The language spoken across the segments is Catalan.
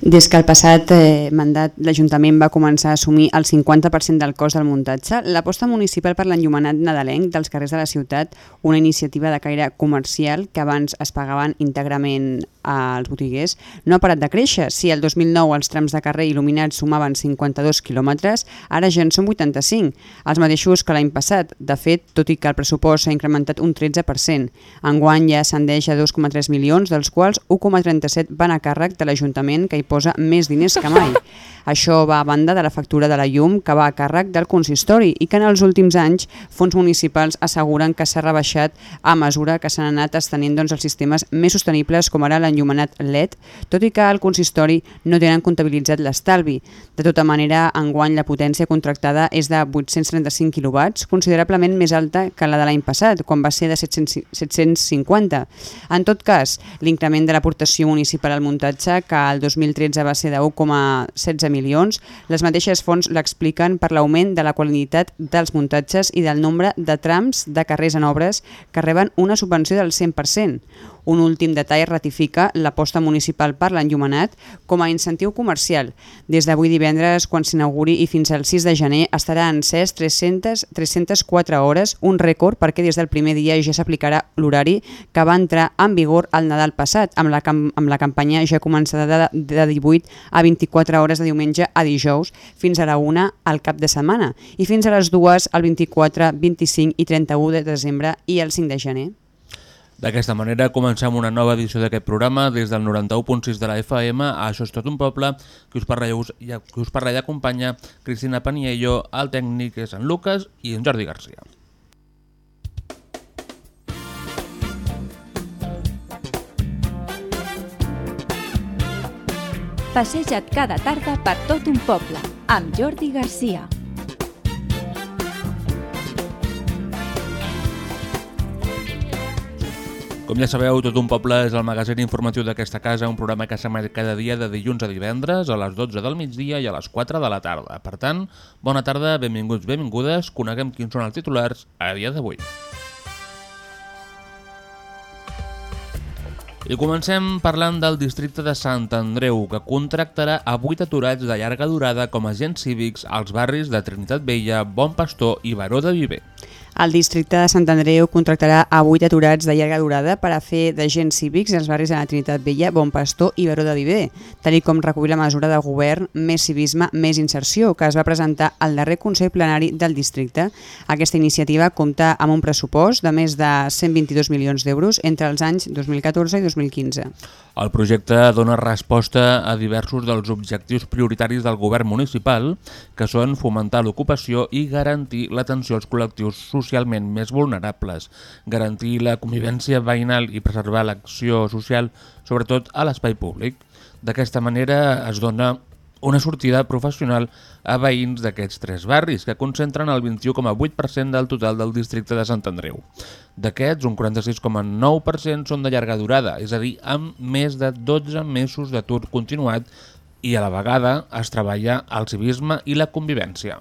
Des que el passat eh, mandat l'Ajuntament va començar a assumir el 50% del cost del muntatge, l'aposta municipal per l'enllumenat nadalenc dels carrers de la ciutat, una iniciativa de caire comercial que abans es pagaven íntegrament als botiguers, no ha parat de créixer. Si el 2009 els trams de carrer il·luminats sumaven 52 quilòmetres, ara ja en són 85, els mateixos que l'any passat. De fet, tot i que el pressupost s'ha incrementat un 13%, enguany ja ascendeix a 2,3 milions, dels quals 1,37 van a càrrec de l'Ajuntament que hi posa més diners que mai. Això va a banda de la factura de la llum que va a càrrec del consistori i que en els últims anys fons municipals asseguren que s'ha rebaixat a mesura que s'han anat estenent doncs, els sistemes més sostenibles com ara l'enllumenat LED, tot i que al consistori no tenen comptabilitzat l'estalvi. De tota manera, enguany la potència contractada és de 835 kW, considerablement més alta que la de l'any passat, quan va ser de 700, 750. En tot cas, l'increment de l'aportació municipal al muntatge, que el 2013 va ser de 1,16 milions, les mateixes fonts l'expliquen per l'augment de la qualitat dels muntatges i del nombre de trams de carrers en obres que reben una subvenció del 100%. Un últim detall ratifica l'aposta municipal per l'enllumenat com a incentiu comercial. Des d'avui divendres, quan s'inauguri i fins al 6 de gener, estarà encès 300, 304 hores, un rècord perquè des del primer dia ja s'aplicarà l'horari que va entrar en vigor al Nadal passat, amb la, amb la campanya ja començada de, de 18 a 24 hores de diumenge a dijous fins a la 1 al cap de setmana i fins a les 2 al 24, 25 i 31 de desembre i el 5 de gener. D'aquesta manera comencem una nova edició d'aquest programa des del 91.6 de la FM a Això és tot un poble, que us parla, que us parla i acompanya Cristina Paniello, el tècnic és en Lucas i en Jordi Garcia. Passeja't cada tarda per tot un poble, amb Jordi Garcia. Com ja sabeu, Tot un poble és el magazín informatiu d'aquesta casa, un programa que s'emet cada dia de dilluns a divendres a les 12 del migdia i a les 4 de la tarda. Per tant, bona tarda, benvinguts, benvingudes, coneguem quins són els titulars a dia d'avui. I comencem parlant del districte de Sant Andreu, que contractarà a 8 aturats de llarga durada com agents cívics als barris de Trinitat Vella, Bon Pastor i Baró de Viver. El districte de Sant Andreu contractarà a 8 aturats de llarga durada per a fer d'agents cívics als barris de la Trinitat Vella, Bon Pastor i Baró de Viver, tal com recull la mesura de govern Més civisme, més inserció, que es va presentar al darrer Consell Plenari del districte. Aquesta iniciativa compta amb un pressupost de més de 122 milions d'euros entre els anys 2014 i 2015. El projecte dona resposta a diversos dels objectius prioritaris del govern municipal, que són fomentar l'ocupació i garantir l'atenció als col·lectius socialment més vulnerables, garantir la convivència veïnal i preservar l'acció social, sobretot a l'espai públic. D'aquesta manera es dona una sortida professional a veïns d'aquests tres barris, que concentren el 21,8% del total del districte de Sant Andreu. D'aquests, un 46,9% són de llarga durada, és a dir, amb més de 12 mesos d'atur continuat i a la vegada es treballa el civisme i la convivència.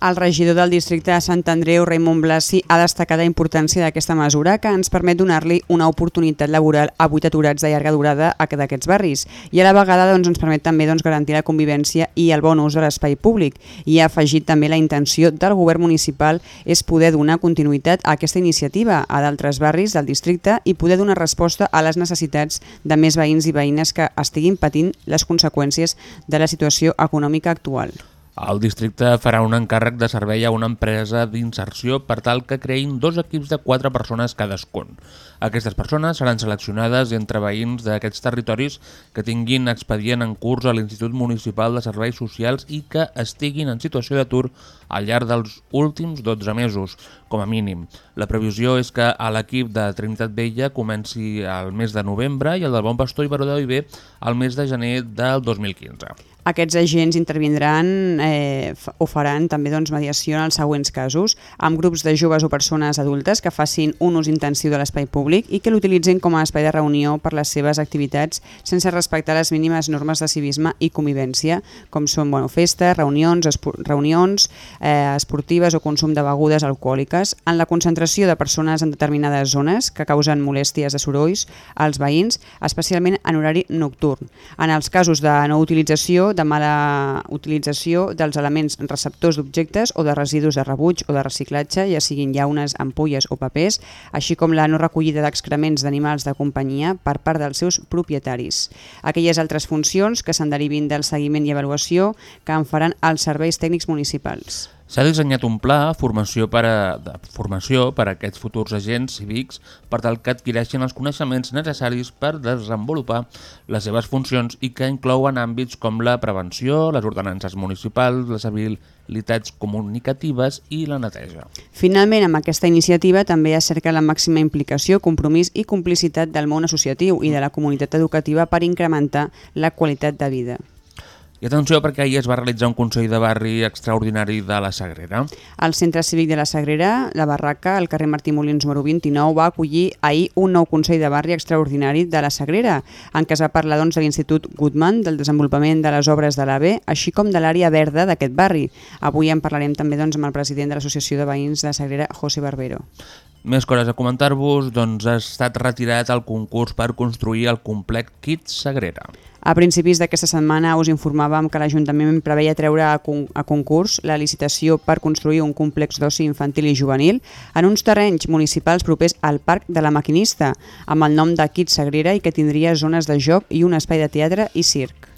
El regidor del districte de Sant Andreu, Raimon Blasi, ha destacat la importància d'aquesta mesura que ens permet donar-li una oportunitat laboral a vuit aturats de llarga durada d'aquests barris i a la vegada doncs, ens permet també doncs, garantir la convivència i el bon ús de l'espai públic. I ha afegit també la intenció del govern municipal és poder donar continuïtat a aquesta iniciativa a d'altres barris del districte i poder donar resposta a les necessitats de més veïns i veïnes que estiguin patint les conseqüències de la situació econòmica actual. El districte farà un encàrrec de servei a una empresa d'inserció per tal que creïn dos equips de quatre persones cadascun. Aquestes persones seran seleccionades entre veïns d'aquests territoris que tinguin expedient en curs a l'Institut Municipal de Serveis Socials i que estiguin en situació d'atur al llarg dels últims 12 mesos, com a mínim. La previsió és que a l'equip de Trinitat Vella comenci al mes de novembre i el del Bon Pastor i Baró de Viver al mes de gener del 2015. Aquests agents intervindran eh, o faran també doncs, mediació en els següents casos, amb grups de joves o persones adultes que facin un ús intensiu de l'espai públic i que l'utilitzin com a espai de reunió per les seves activitats sense respectar les mínimes normes de civisme i convivència, com són bueno, festes, reunions, espo reunions eh, esportives o consum de begudes alcohòliques, en la concentració de persones en determinades zones que causen molèsties de sorolls als veïns, especialment en horari nocturn. En els casos de no utilització, de mala utilització dels elements receptors d'objectes o de residus de rebuig o de reciclatge, ja siguin llaunes, ampolles o papers, així com la no recollida d'excrements d'animals de companyia per part dels seus propietaris. Aquelles altres funcions que se'n derivin del seguiment i avaluació que en faran els serveis tècnics municipals. S'ha dissenyat un pla formació per a, de formació per a aquests futurs agents cívics per tal que adquireixin els coneixements necessaris per desenvolupar les seves funcions i que inclouen àmbits com la prevenció, les ordenances municipals, les habilitats comunicatives i la neteja. Finalment, amb aquesta iniciativa també es cerca la màxima implicació, compromís i complicitat del món associatiu i de la comunitat educativa per incrementar la qualitat de vida. I atenció perquè ahir es va realitzar un Consell de Barri extraordinari de la Sagrera. El Centre Cívic de la Sagrera, la Barraca, al carrer Martí Molins número 29, va acollir ahir un nou Consell de Barri extraordinari de la Sagrera, en què es va parlar doncs, de l'Institut Goodman, del desenvolupament de les obres de l'AVE, així com de l'àrea verda d'aquest barri. Avui en parlarem també doncs, amb el president de l'Associació de Veïns de la Sagrera, José Barbero. Més coses a comentar-vos, doncs ha estat retirat el concurs per construir el complex Kids Sagrera. A principis d'aquesta setmana us informàvem que l'Ajuntament preveia treure a, con a concurs la licitació per construir un complex d'oci infantil i juvenil en uns terrenys municipals propers al Parc de la Maquinista, amb el nom de Kids Sagrera i que tindria zones de joc i un espai de teatre i circ.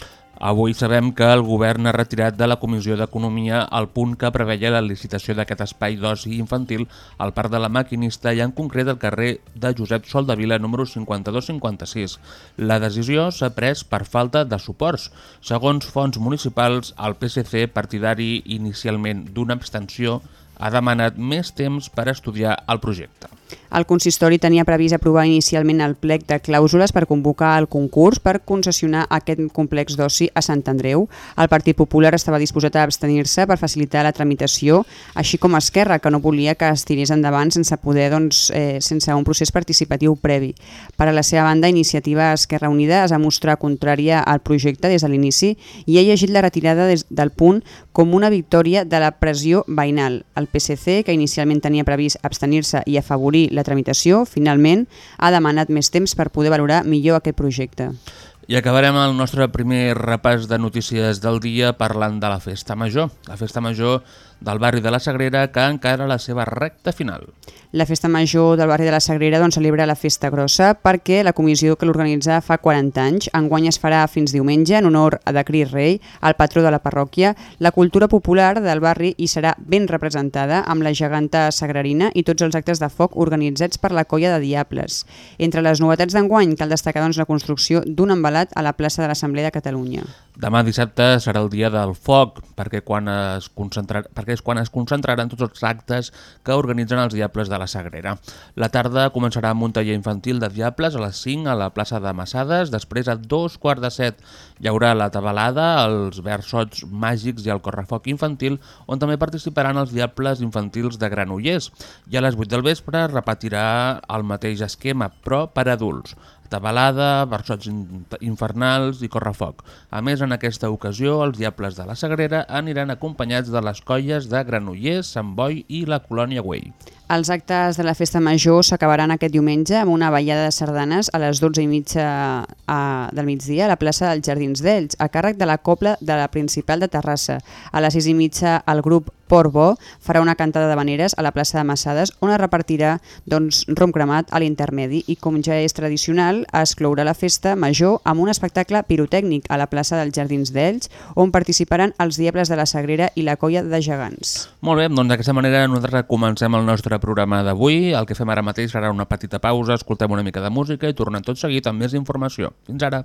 Avui sabem que el govern ha retirat de la Comissió d'Economia el punt que preveia la licitació d'aquest espai d'oci infantil al Parc de la Maquinista i en concret al carrer de Josep Soldavila número 5256. La decisió s'ha pres per falta de suports. Segons fons municipals, el PSC, partidari inicialment d'una abstenció, ha demanat més temps per estudiar el projecte. El consistori tenia previst aprovar inicialment el plec de clàusules per convocar el concurs per concessionar aquest complex d'oci a Sant Andreu. El Partit Popular estava disposat a abstenir-se per facilitar la tramitació, així com Esquerra, que no volia que es tirés endavant sense poder doncs, eh, sense un procés participatiu previ. Per a la seva banda, Iniciativa Esquerra Unida es va mostrar contrària al projecte des de l'inici i ha llegit la retirada des del punt com una victòria de la pressió veïnal. El PSC, que inicialment tenia previst abstenir-se i afavorir la tramitació, finalment ha demanat més temps per poder valorar millor aquest projecte. I acabarem el nostre primer repàs de notícies del dia parlant de la Festa Major. La Festa Major del barri de la Sagrera que encara la seva recta final. La festa major del barri de la Sagrera doncs, celebra la festa grossa perquè la comissió que l'organitza fa 40 anys. Enguany es farà fins diumenge en honor a de Cris Rei, el patró de la parròquia. La cultura popular del barri hi serà ben representada amb la geganta sagrarina i tots els actes de foc organitzats per la colla de Diables. Entre les novetats d'enguany cal destacar doncs, la construcció d'un embalat a la plaça de l'Assemblea de Catalunya. Demà dissabte serà el dia del foc, perquè, quan es perquè és quan es concentraran tots els actes que organitzen els Diables de la Sagrera. La tarda començarà amb un taller infantil de Diables a les 5 a la plaça de Massades, després a dos quarts de set hi haurà la tabalada, els versots màgics i el correfoc infantil, on també participaran els Diables infantils de Granollers. I a les 8 del vespre repetirà el mateix esquema, però per adults tabalada, versots in- infernals i correfoc. A més, en aquesta ocasió, els Diables de la Sagrera aniran acompanyats de les colles de Granollers, Sant Boi i la Colònia Güell. Els actes de la festa major s'acabaran aquest diumenge amb una ballada de sardanes a les 12 i mitja a, del migdia a la plaça dels Jardins d'Ells, a càrrec de la Copla de la Principal de Terrassa. A les 6 i mitja el grup Port Bo farà una cantada de veneres a la plaça de Massades on es repartirà doncs, rom cremat a l'intermedi i com ja és tradicional es clourà la festa major amb un espectacle pirotècnic a la plaça dels Jardins d'Ells on participaran els Diables de la Sagrera i la Colla de Gegants. Molt bé, doncs d'aquesta manera nosaltres comencem el nostre programa d'avui. El que fem ara mateix serà una petita pausa, escoltem una mica de música i tornem tot seguit amb més informació. Fins ara!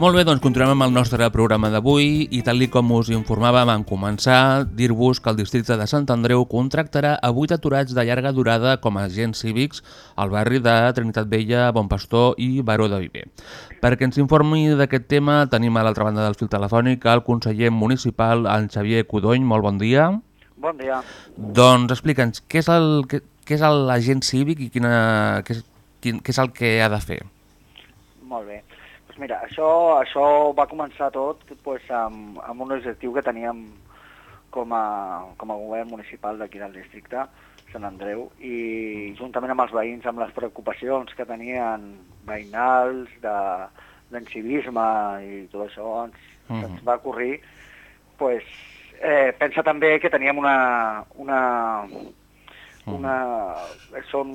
Molt bé, doncs continuem amb el nostre programa d'avui i tal com us informàvem en començar, dir-vos que el districte de Sant Andreu contractarà a 8 aturats de llarga durada com a agents cívics al barri de Trinitat Vella, Bon Pastor i Baró de Viver. Perquè ens informi d'aquest tema tenim a l'altra banda del fil telefònic el conseller municipal, en Xavier Codony. Molt bon dia. Bon dia. Doncs explica'ns, què és el- què- què és l'agent cívic i quina, què, és, quin, què és el que ha de fer? Molt bé. Mira, això, això va començar tot pues, amb, amb un objectiu que teníem com a, com a govern municipal d'aquí del districte, Sant Andreu, i juntament amb els veïns, amb les preocupacions que tenien veïnals, de- d'encivisme i tot això, ens, Mhm. ens va ocorrir pues, eh, pensa també que teníem una... una, una són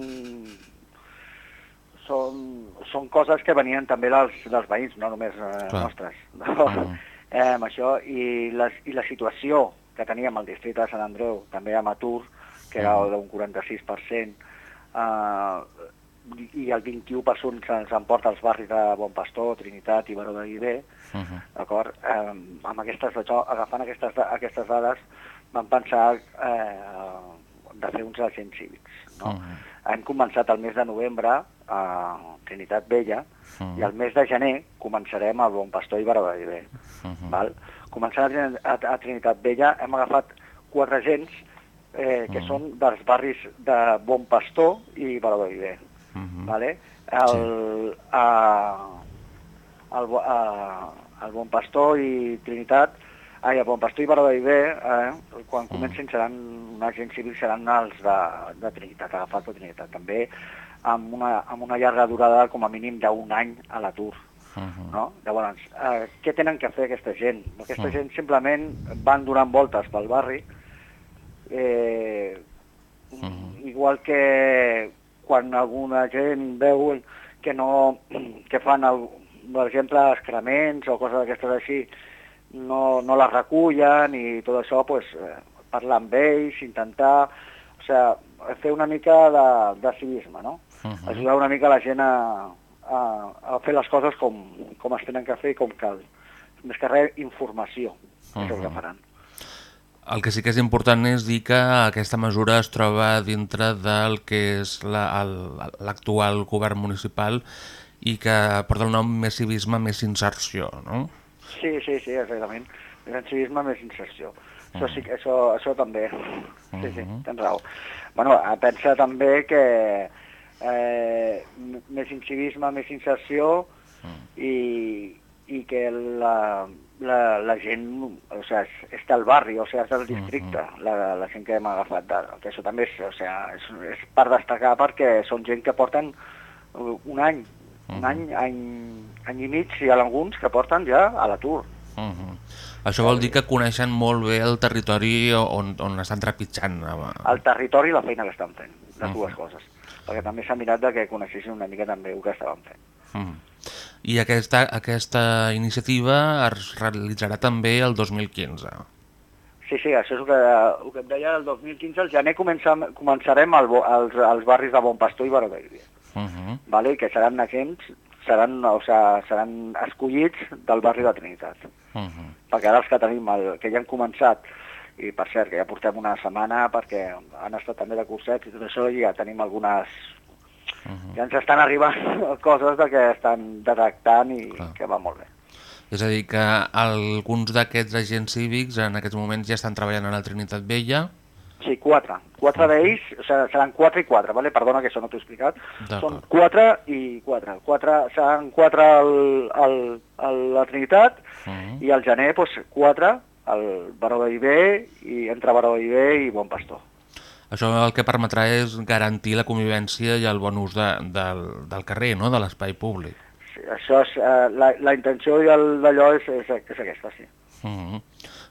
són, són coses que venien també dels, dels veïns, no només eh, Clar. nostres. No? Eh, amb això, i, les, i la situació que teníem al districte de Sant Andreu, també amb atur, que era d'un 46%, eh, i el 21% se'ns emporta als barris de Bon Pastor, Trinitat i Baró de Viver, Uh -huh. d'acord? Eh, amb aquestes, agafant aquestes, aquestes dades, vam pensar eh, de fer uns agents cívics. No? Uh -huh. Hem començat el mes de novembre a Trinitat Vella Mhm. i el mes de gener començarem a Bon Pastor i de Viver. Mhm. Val? Començant a, a, a Trinitat Vella hem agafat quatre agents eh, que Mhm. són dels barris de Bon Pastor i de Viver. Mhm. Vale? El, a, el, a, el Bon Pastor i Trinitat, ai, el Bon Pastor i Viver, eh, quan comencin seran un agent civil seran els de, de Trinitat, agafats de Trinitat. També amb una, amb una llarga durada com a mínim d'un any a l'atur. Mhm. No? Llavors, eh, què tenen que fer aquesta gent? Aquesta Mm. gent simplement van donant voltes pel barri, eh, Mhm. igual que quan alguna gent veu que no que fan, el, per exemple, excrements o coses d'aquestes així, no, no les recullen i tot això, pues, eh, parlar amb ells, intentar o sigui, fer una mica de, de civisme, no? Mhm. Ajudar una mica la gent a, a, a fer les coses com, com es tenen que fer i com cal. Més que res, informació, és el que Mhm. faran. El que sí que és important és dir que aquesta mesura es troba dintre del que és la- el- l'actual govern municipal i que porta el nom Més civisme, més inserció, no? Sí, sí, sí, exactament. Més civisme, més inserció. Això sí, que- això, això també. Sí, sí, tens raó. Bueno, pensa també que eh, més incivisme, més inserció i, i que la, la, la gent, o sigui, és, del barri, o sigui, és del districte, la, la gent que hem agafat. De, que això també és, o sigui, és, és per destacar perquè són gent que porten eh, un any, un any, any, any i mig, i alguns que porten ja a l'atur. Mhm. Això vol dir que coneixen molt bé el territori on, on estan trepitjant. home. el territori i la feina que estan fent, les Mhm. dues coses. Perquè també s'ha mirat de que coneixessin una mica també el que estaven fent. Mhm. I aquesta, aquesta iniciativa es realitzarà també el 2015. Sí, sí, això és el que, el que et deia, el 2015, al gener començam, començarem al, bo- als, als barris de Bon Pastor i Baró de Viver, Mhm. vale? Que seran agents, seran, o sigui, seran escollits del barri de Trinitat. Mhm. Perquè ara els que tenim, el, que ja han començat, i per cert, que ja portem una setmana perquè han estat també de cursets i tot això, i ja tenim algunes... Ja ens estan arribant coses de que estan detectant i Clar. que va molt bé. És a dir, que alguns d'aquests agents cívics en aquests moments ja estan treballant a la Trinitat Vella. Sí, quatre. Quatre d'ells, o sigui, seran quatre i quatre, vale? perdona que això no t'ho he explicat. Són quatre i quatre. quatre seran quatre al, al, a la Trinitat Mhm. i al gener doncs, quatre al Baró de Viver i entre Baró de Viver i Bon Pastor. Això el que permetrà és garantir la convivència i el bon ús de, del, del carrer, no? de l'espai públic. Sí, això és, eh, la, la intenció el d'allò és, és, és aquesta, sí. Uh -huh.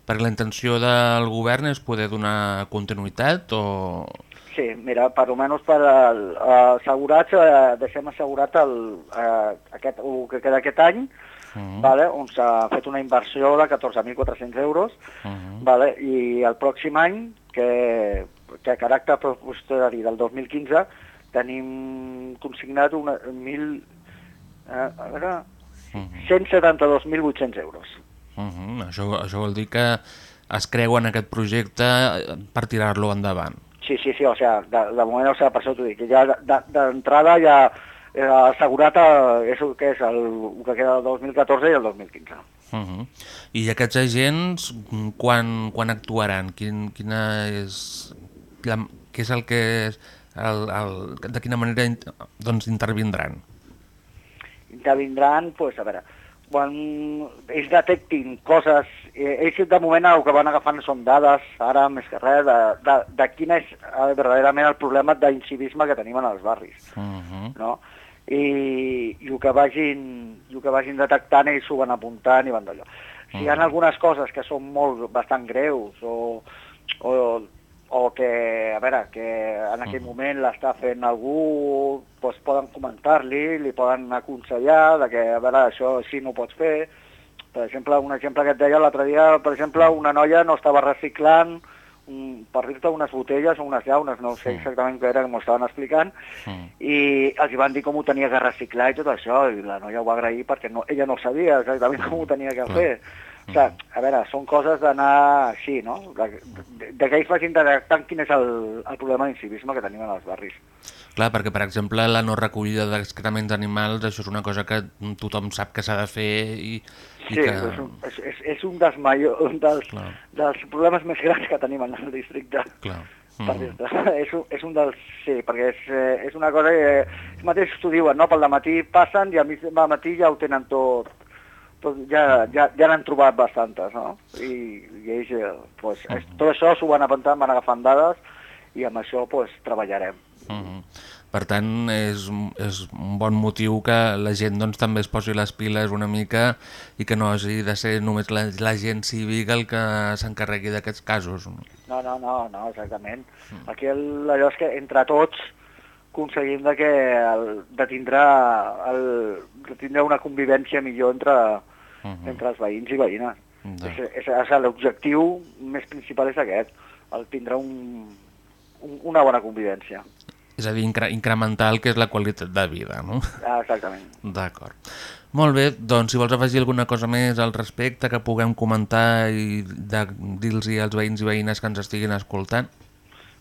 Perquè la intenció del govern és poder donar continuïtat o... Sí, mira, per almenys per el, eh, assegurats, eh, deixem assegurat el, eh, aquest, el que queda aquest any, Uh -huh. vale, on s'ha fet una inversió de 14.400 euros, Uh -huh. vale, i el pròxim any, que, que a caràcter posteriori del 2015, tenim consignat una, mil, eh, a veure, Uh -huh. 172.800 euros. Uh -huh. això, això vol dir que es creuen aquest projecte eh, per tirar-lo endavant. Sí, sí, sí, o sea, de, de moment, o sea, per això t'ho dic, ja de- de- d'entrada ja eh, assegurat eh, és el que és el, el que queda del 2014 i el 2015. Uh -huh. I aquests agents, quan, quan actuaran? Quin, quina és, la, què és el que és, el, el, de quina manera doncs, intervindran? intervindran, pues, a veure, quan ells detectin coses, eh, ells de moment el que van agafant són dades, ara més que res, de, de, de quin és eh, verdaderament el problema d'incivisme que tenim en els barris, Uh -huh. no? I, i el que vagin, i el que vagin detectant ells ho van apuntant i van d'allò. Si hi ha algunes coses que són molt, bastant greus o, o, o que, a veure, que en aquell moment l'està fent algú, doncs poden comentar-li, li poden aconsellar de que, a veure, això així no ho pots fer. Per exemple, un exemple que et deia l'altre dia, per exemple, una noia no estava reciclant per dir-te unes botelles o unes llaunes, no sé exactament què era, que m'ho estaven explicant, Mm. i els hi van dir com ho tenia que reciclar i tot això, i la noia ho va agrair perquè no, ella no sabia exactament com ho tenia que fer. O sigui, a veure, són coses d'anar així, no? De, de, de que ells vagin detectant quin és el, el problema d'incivisme que tenim en els barris. Clar, perquè, per exemple, la no recollida d'excrements animals, això és una cosa que tothom sap que s'ha de fer i, i Sí, que... és, un, és, és, és un, dels, major, un dels, Clar. dels problemes més grans que tenim en el districte. Clar. Mm. dir-te. és, un, és un dels... Sí, perquè és, eh, és una cosa que ells mateixos t'ho diuen, no? Pel matí passen i al matí ja ho tenen tot... tot ja, ja, ja n'han trobat bastantes, no? I, i ells, eh, pues, és, tot això s'ho van apuntant, van agafant dades i amb això pues, treballarem. Mhm. Per tant, és, és un bon motiu que la gent doncs, també es posi les piles una mica i que no hagi de ser només la, la gent cívica el que s'encarregui d'aquests casos. No, no, no, no exactament. Aquí el, allò és que entre tots aconseguim de, que el, de, tindre el, de tindre una convivència millor entre, Mhm. entre els veïns i veïnes. De- És, és, és L'objectiu més principal és aquest, el tindre un, un, una bona convivència. És a dir, incre incrementar el que és la qualitat de vida, no? Ah, exactament. D'acord. Molt bé, doncs si vols afegir alguna cosa més al respecte que puguem comentar i dir-los als veïns i veïnes que ens estiguin escoltant.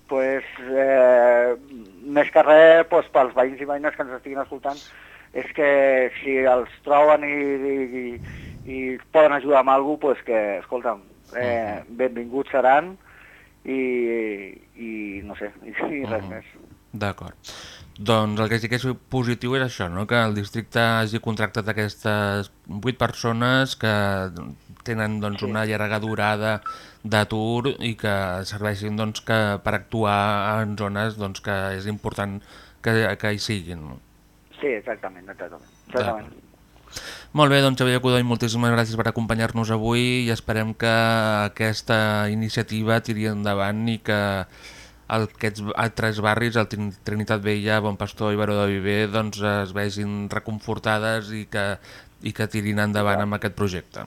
pues, eh, més que res pues, pels veïns i veïnes que ens estiguin escoltant és que si els troben i, i, i, poden ajudar amb alguna cosa, pues que, escolta'm, eh, benvinguts seran i, i no sé, i, i res més. D'acord. Doncs el que sí que és positiu és això, no? que el districte hagi contractat aquestes vuit persones que tenen doncs, Sí. una llarga durada d'atur i que serveixin doncs, que, per actuar en zones doncs, que és important que, que hi siguin. No? Sí, exactament, exactament. exactament. Molt bé, doncs Xavier Codony, moltíssimes gràcies per acompanyar-nos avui i esperem que aquesta iniciativa tiri endavant i que aquests altres barris, el Trin- Trinitat Vella, Bon Pastor i Baró de Viver, doncs es vegin reconfortades i que, i que tirin endavant amb aquest projecte.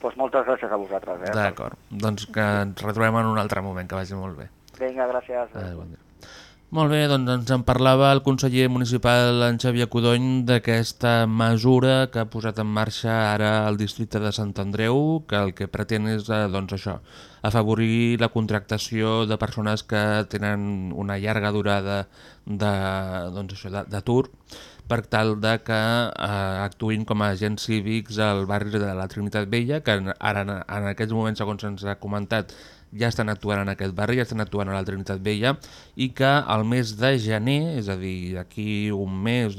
Pues moltes gràcies a vosaltres. Eh? D'acord, doncs que ens retrobem en un altre moment, que vagi molt bé. Vinga, gràcies. Adéu, bon dia. Molt bé, doncs ens en parlava el conseller municipal en Xavier Codony d'aquesta mesura que ha posat en marxa ara el districte de Sant Andreu, que el que pretén és eh, doncs això, afavorir la contractació de persones que tenen una llarga durada de- doncs això, d'atur per tal de que eh, actuïn com a agents cívics al barri de la Trinitat Vella, que ara en, en aquests moments, segons ens ha comentat, ja estan actuant en aquest barri, ja estan actuant a la Trinitat Vella, i que al mes de gener, és a dir, d'aquí un mes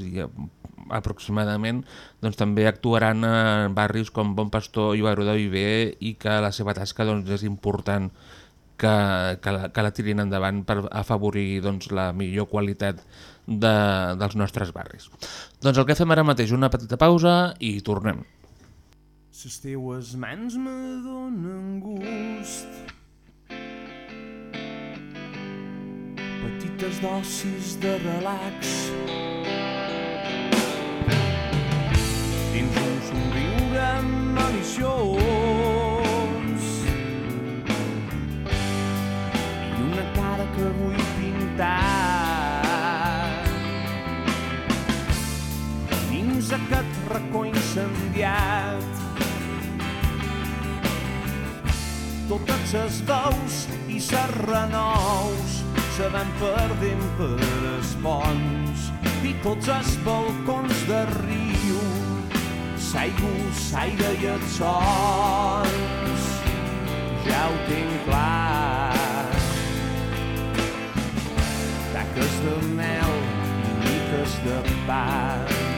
aproximadament, doncs també actuaran en barris com Bon Pastor i Baró de Viver i que la seva tasca doncs, és important que, que, la, que la tirin endavant per afavorir doncs, la millor qualitat de, dels nostres barris. Doncs el que fem ara mateix, una petita pausa i tornem. Les teues mans me donen gust Petites dosis de relax Dins un somriure maliciós racó incendiat. Totes les veus i les renous se van perdent per els ponts i tots els balcons de riu s'aigua, s'aire i els sons ja ho tinc clar. Taques de mel i miques de pa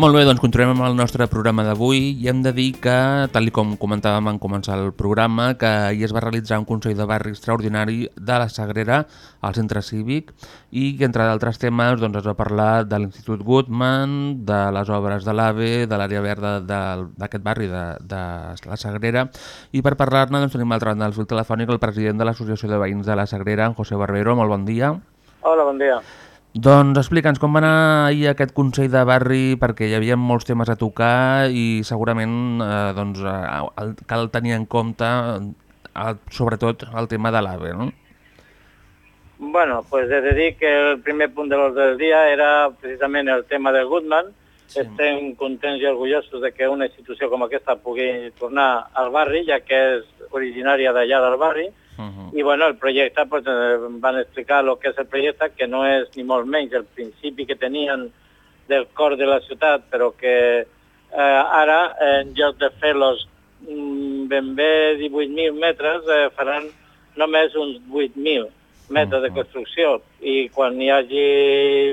Molt bé, doncs continuem amb el nostre programa d'avui i hem de dir que, tal com comentàvem en començar el programa, que ahir es va realitzar un Consell de Barri extraordinari de la Sagrera al centre cívic i que, entre d'altres temes, doncs, es va parlar de l'Institut Goodman, de les obres de l'AVE, de l'àrea verda d'aquest barri de, de la Sagrera i per parlar-ne doncs, tenim a l'altra banda del fil telefònic el president de l'Associació de Veïns de la Sagrera, en José Barbero. Molt bon dia. Hola, bon dia. Doncs explica'ns com va anar ahir aquest Consell de Barri perquè hi havia molts temes a tocar i segurament eh, doncs, eh, el, cal tenir en compte eh, sobretot el tema de l'AVE, no? Bueno, pues he de dir que el primer punt de l'ordre del dia era precisament el tema del Goodman. Sí. Estem contents i orgullosos de que una institució com aquesta pugui tornar al barri, ja que és originària d'allà del barri. Uh -huh. I bueno, el projecte, pues, eh, van explicar el que és el projecte, que no és ni molt menys el principi que tenien del cor de la ciutat, però que eh, ara, en lloc de fer-los mm, ben bé 18.000 metres, eh, faran només uns 8.000 metres de construcció. I quan hi hagi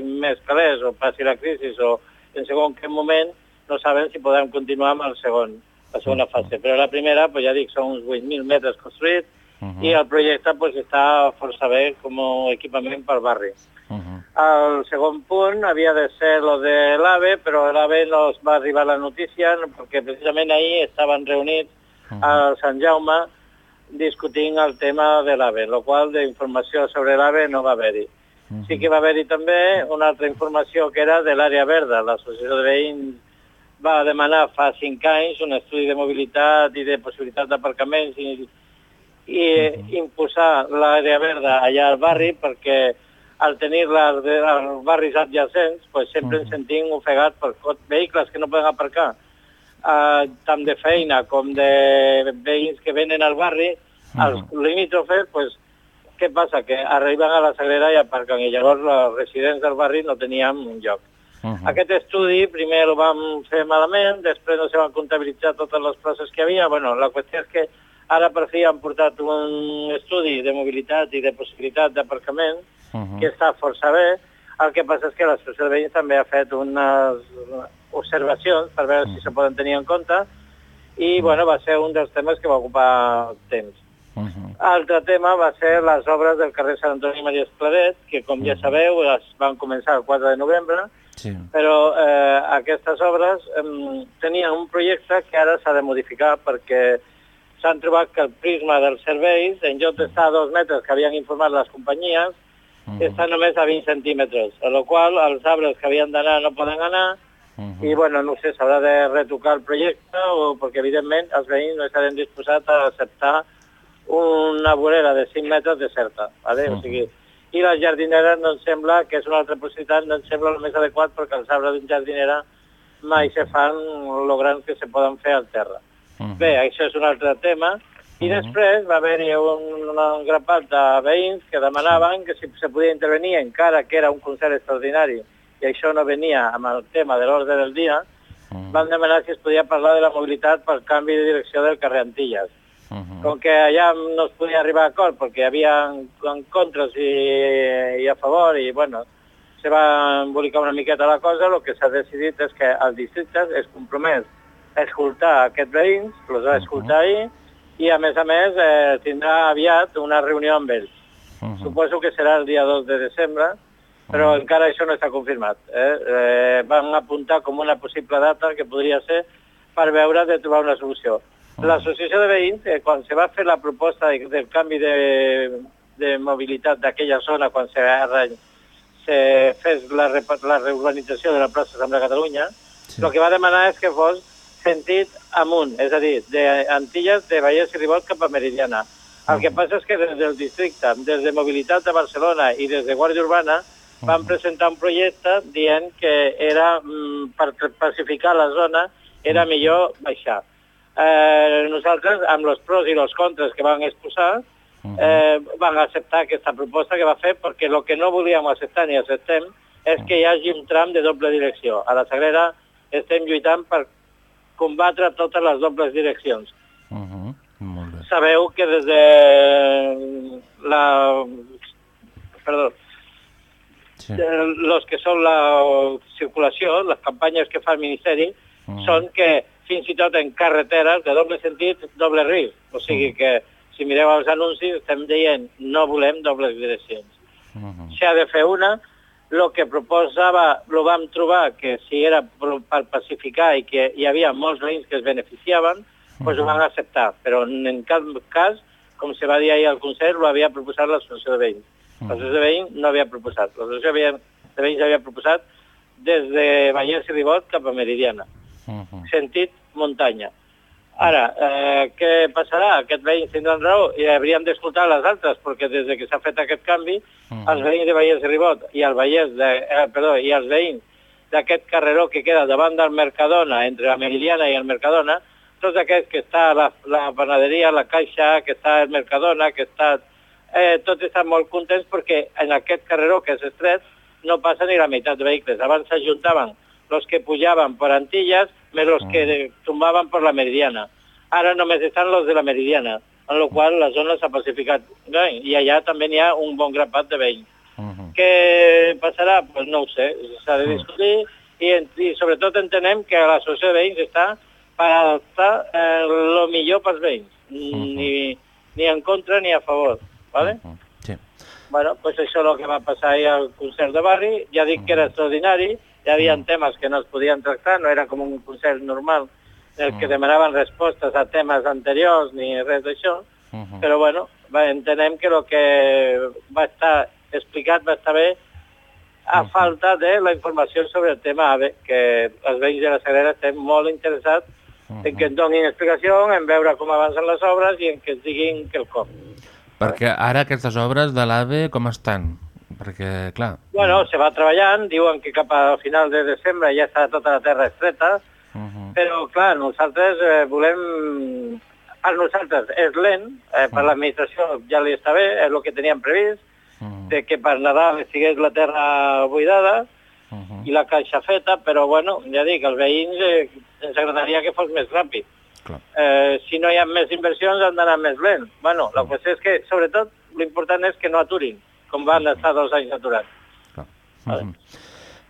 més calés o passi la crisi o en segon quin moment, no saben si podem continuar amb el segon, la segona fase. Però la primera, pues, ja dic, són uns 8.000 metres construïts, Uh -huh. i el projecte pues, està força bé com a equipament pel barri. Uh -huh. El segon punt havia de ser lo de l'AVE, però l'AVE no es va arribar la notícia perquè precisament ahir estaven reunits Uh a Sant Jaume discutint el tema de l'AVE, el qual d'informació sobre l'AVE no va haver-hi. Sí que va haver-hi també una altra informació que era de l'àrea verda. L'Associació de Veïns va demanar fa cinc anys un estudi de mobilitat i de possibilitat d'aparcaments i, i imposar l'àrea verda allà al barri perquè al tenir-la als als barris adjacents pues, sempre ens sentim ofegats per vehicles que no poden aparcar uh, tant de feina com de veïns que venen al barri, als limítrofes, pues, què passa? Que arriben a la Sagrera i aparquen i llavors els residents del barri no teníem un lloc. Uh -huh. Aquest estudi primer el vam fer malament, després no se van comptabilitzar totes les places que hi havia. Bueno, la qüestió és que ara per fi han portat un estudi de mobilitat i de possibilitat d'aparcament Uh -huh. que està força bé. El que passa és que l'Associació de Veïns també ha fet unes observacions per veure si se poden tenir en compte i bueno, va ser un dels temes que va ocupar temps. Uh -huh. Altre tema va ser les obres del carrer Sant Antoni Maria Esclaret, que com ja sabeu es van començar el 4 de novembre, Sí. però eh, aquestes obres eh, tenien un projecte que ara s'ha de modificar perquè s'han trobat que el prisma dels serveis, en lloc d'estar a dos metres que havien informat les companyies, Uh està només a 20 centímetres, a la qual els arbres que havien d'anar no poden anar, -huh. i bueno, no sé, s'haurà de retocar el projecte, o perquè evidentment els veïns no estaran disposats a acceptar una vorera de 5 metres deserta, ¿vale? o sigui, i les jardineres no em sembla, que és una altra possibilitat, no em sembla el més adequat perquè els arbres d'un jardinera mai se fan lo grans que se poden fer al terra. Uh -huh. Bé, això és un altre tema. I després va haver-hi un, un grapat de veïns que demanaven que si se podia intervenir encara que era un concert extraordinari i això no venia amb el tema de l'ordre del dia, van demanar si es podia parlar de la mobilitat pel canvi de direcció del carrer Antilles. Com que allà no es podia arribar a acord perquè hi havia en, contres i, i a favor i bueno, se va embolicar una miqueta la cosa, el que s'ha decidit és que el districte es compromès escoltar aquests veïns, els va escoltar ahir, i a més a més eh, tindrà aviat una reunió amb ells. Suposo que serà el dia 2 de desembre, però encara això no està confirmat. Eh? Eh, van apuntar com una possible data que podria ser per veure de trobar una solució. L'associació de veïns, eh, quan se va fer la proposta de, del canvi de, de mobilitat d'aquella zona, quan se, se fes la, la reurbanització de la plaça de Catalunya, sí. el que va demanar és que fos sentit amunt, és a dir, d'Antilles, de Vallès i Ribot cap a Meridiana. El que passa és que des del districte, des de Mobilitat de Barcelona i des de Guàrdia Urbana, van presentar un projecte dient que era, mm, per pacificar la zona, era millor baixar. Eh, nosaltres, amb els pros i els contres que van exposar, eh, van acceptar aquesta proposta que va fer perquè el que no volíem acceptar ni acceptem és que hi hagi un tram de doble direcció. A la Sagrera estem lluitant per combatre totes les dobles direccions. Molt bé. Sabeu que des de la... Perdó. Sí. Eh, los que són la circulació, les campanyes que fa el Ministeri, són que fins i tot en carreteres de doble sentit, doble risc. O sigui que si mireu els anuncis estem dient no volem dobles direccions. S'ha de fer una, el que proposava, lo vam trobar que si era per pacificar i que hi havia molts veïns que es beneficiaven, doncs ho van acceptar, però en cap cas, com se va dir ahir al Consell, ho havia proposat l'associació de veïns. L'associació de veïns no havia proposat. L'associació de veïns havia proposat des de Vallès i Ribot cap a Meridiana, sentit muntanya. Ara, eh, què passarà? Aquests veïns tindran raó i hauríem d'escoltar les altres, perquè des de que s'ha fet aquest canvi, els veïns de Vallès Ribot i el Vallès de, eh, perdó, i els veïns d'aquest carreró que queda davant del Mercadona, entre la Meridiana i el Mercadona, tots aquests que està la, la panaderia, la caixa, que està el Mercadona, que està... Eh, tots estan molt contents perquè en aquest carreró, que és estret, no passa ni la meitat de vehicles. Abans s'ajuntaven els que pujaven per Antilles més els que tombaven per la Meridiana. Ara només estan els de la Meridiana, en la qual la zona s'ha pacificat. Bé, I allà també n'hi ha un bon grapat de veïns. Què passarà? Pues no ho sé, s'ha de discutir i, i sobretot entenem que l'associació de veïns està per adaptar eh, el millor pels veïns, ni, ni en contra ni a favor. ¿vale? Sí. Bueno, pues això és el que va passar ahir al concert de barri. Ja dic que era extraordinari, hi havia temes que no es podien tractar, no era com un concert normal en el que demanaven respostes a temes anteriors ni res d'això, però bueno, entenem que el que va estar explicat va estar bé a falta de la informació sobre el tema AVE, que els veïns de la Sagrera estem molt interessats en que ens donin explicació, en veure com avancen les obres i en que ens diguin quelcom. Perquè ara aquestes obres de l'AVE com estan? Perquè, clar... Bueno, se va treballant, diuen que cap a final de desembre ja està tota la terra estreta, però clar, nosaltres eh, volem... Per nosaltres és lent, eh, per l'administració ja li està bé, és el que teníem previst, de que per Nadal estigués la terra buidada i la caixa feta, però bueno, ja dic, els veïns eh, ens agradaria que fos més ràpid. Eh, si no hi ha més inversions han d'anar més lent. Bueno, la qüestió és que, sobretot, l'important és que no aturin, com van estar dos anys aturats. Mhm.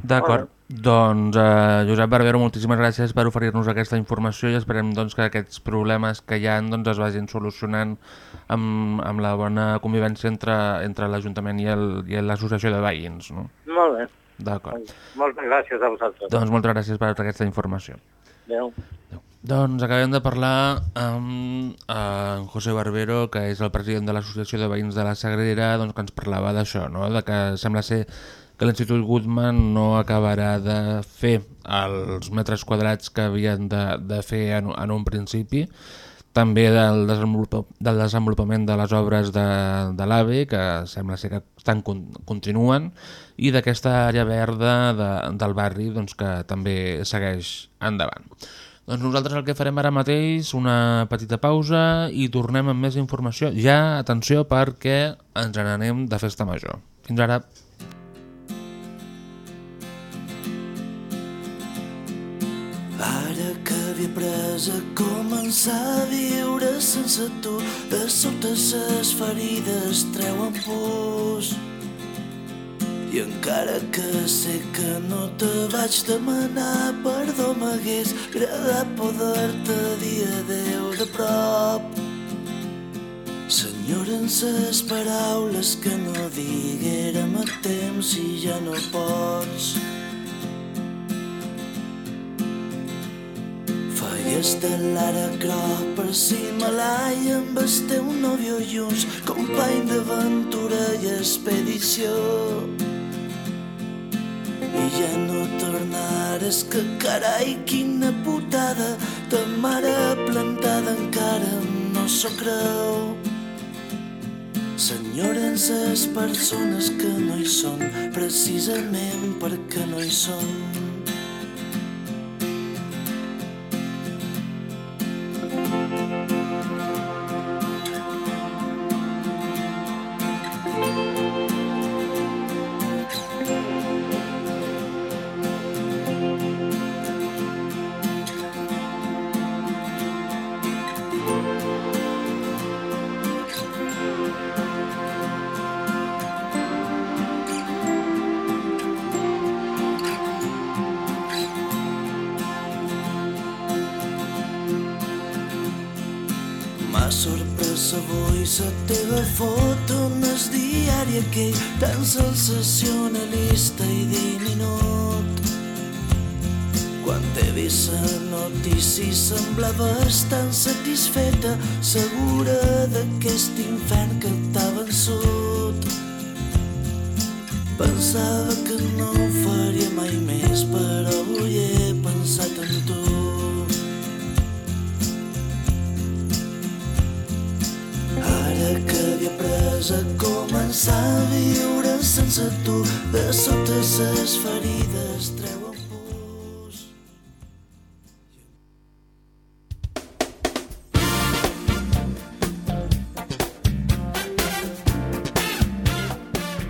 D'acord. Doncs, eh, Josep Barbero, moltíssimes gràcies per oferir-nos aquesta informació i esperem doncs, que aquests problemes que hi ha doncs, es vagin solucionant amb, amb la bona convivència entre, entre l'Ajuntament i el- i l'associació de veïns. No? Molt bé. D'acord. Moltes gràcies a vosaltres. Doncs moltes gràcies per aquesta informació. Adéu. Doncs acabem de parlar amb eh, en José Barbero, que és el president de l'Associació de Veïns de la Sagrera, doncs, que ens parlava d'això, no? de que sembla ser que l'Institut Goodman no acabarà de fer els metres quadrats que havien de, de fer en, en un principi, també del, desenvolupa, del desenvolupament de les obres de, de l'AVE, que sembla ser que estan, con- continuen, i d'aquesta àrea verda de, del barri doncs, que també segueix endavant. Doncs nosaltres el que farem ara mateix, una petita pausa i tornem amb més informació. Ja, atenció, perquè ens n'anem de festa major. Fins ara. Ara que havia pres a començar a viure sense tu, de sobte ses ferides treuen pus. Encara que sé que no te vaig demanar perdó, m'hagués agradat poder-te dir adeu de prop. Senyoren ses paraules que no diguérem a temps si ja no pots. Feies de l'ara groc per Himalaya amb el teu nòvio junts, company d'aventura i expedició. I ja no tornares, que carai, quina putada, ta mare plantada encara no s'ho creu. S'enyoren ses persones que no hi són, precisament perquè no hi són. Avui la teva foto en el diari aquell tan sensacionalista i diminut. Quan t'he vist la notícia semblaves tan satisfeta, segura d'aquest infern que t'ha vençut. Pensava que no ho faria mai més, però avui he pensat en tu. A començar a viure sense tu, de sobte ses ferides treuen pus.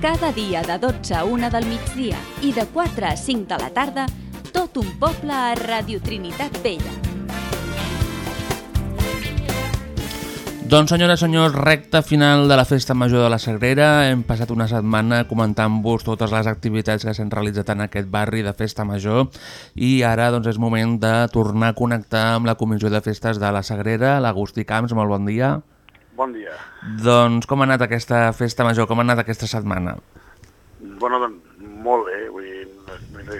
Cada dia de 12 a 1 del migdia i de 4 a 5 de la tarda, tot un poble a Radio Trinitat Vella. Doncs senyores i senyors, recta final de la Festa Major de la Sagrera. Hem passat una setmana comentant-vos totes les activitats que s'han realitzat en aquest barri de Festa Major i ara doncs, és moment de tornar a connectar amb la Comissió de Festes de la Sagrera, l'Agustí Camps, molt bon dia. Bon dia. Doncs com ha anat aquesta Festa Major, com ha anat aquesta setmana? Bueno, doncs, molt bé, vull dir,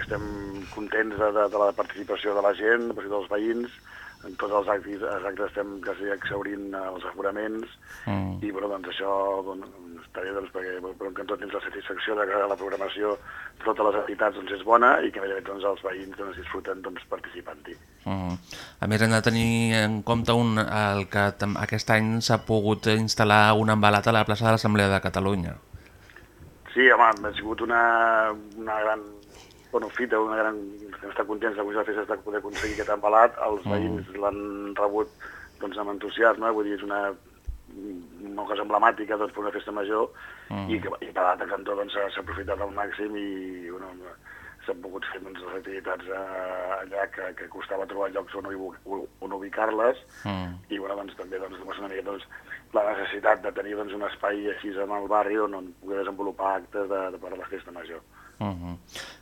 estem contents de, de, de la participació de la gent, de la participació dels veïns, en tots els actes, els actes estem quasi exhaurint els aforaments, Mm. i bueno, doncs això bueno, està bé doncs, perquè per un cantó tens la satisfacció de que la programació de totes les entitats doncs, és bona i que a més a més doncs, els veïns doncs, disfruten doncs, participant-hi. Mm. A més, hem de tenir en compte un, el que aquest any s'ha pogut instal·lar un embalat a la plaça de l'Assemblea de Catalunya. Sí, home, ha sigut una, una gran bueno, fita, una gran... Estar contents de la festes de poder aconseguir aquest embalat. Els Mm. veïns l'han rebut doncs, amb entusiasme, vull dir, és una, una cosa emblemàtica doncs, per una festa major Mm. i que i per l'altre cantó doncs, s'ha s'ha aprofitat al màxim i bueno, s'han pogut fer doncs, les activitats eh, allà que, que costava trobar llocs on, on ubicar-les Mm. i bueno, doncs, també doncs, demostra una mica doncs, la necessitat de tenir doncs, un espai així en el barri on, on poder desenvolupar actes de, de per a la festa major. Uh -huh.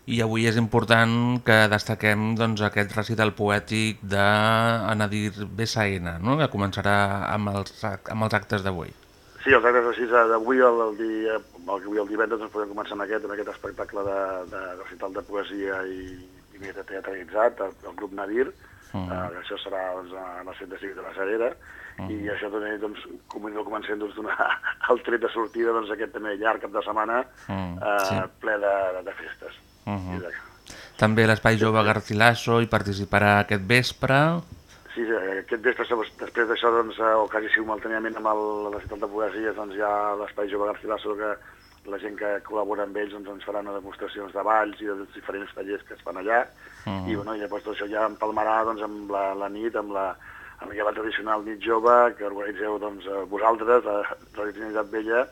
I avui és important que destaquem doncs, aquest recital poètic d'Anadir BSN, no? que començarà amb els, amb els actes d'avui. Sí, els actes així d'avui, el, el, dia, el, avui el divendres, doncs podem començar amb aquest, amb aquest espectacle de, de, recital de poesia i, i més teatralitzat, el, el grup Nadir, Mm. eh, que això serà doncs, a la centre cívic de la Sagrera, i això també doncs, com comencem doncs, donar el tret de sortida doncs, aquest també llarg cap de setmana Mm, eh, sí. ple de, de festes. Uh -huh. I de- També l'Espai Jove Garcilaso hi participarà aquest vespre. Sí, sí, aquest vespre, després d'això, doncs, eh, o quasi simultàniament amb el, la ciutat de poesies, doncs hi ha l'Espai Jove Garcilaso que, la gent que col·labora amb ells doncs, ens farà unes demostracions de balls i de diferents tallers que es fan allà, Mhm. i, bueno, i llavors tot això ja empalmarà doncs, amb la, la nit, amb la, amb aquella tradicional nit jove que organitzeu doncs, eh, vosaltres, la Radio Trinitat Vella,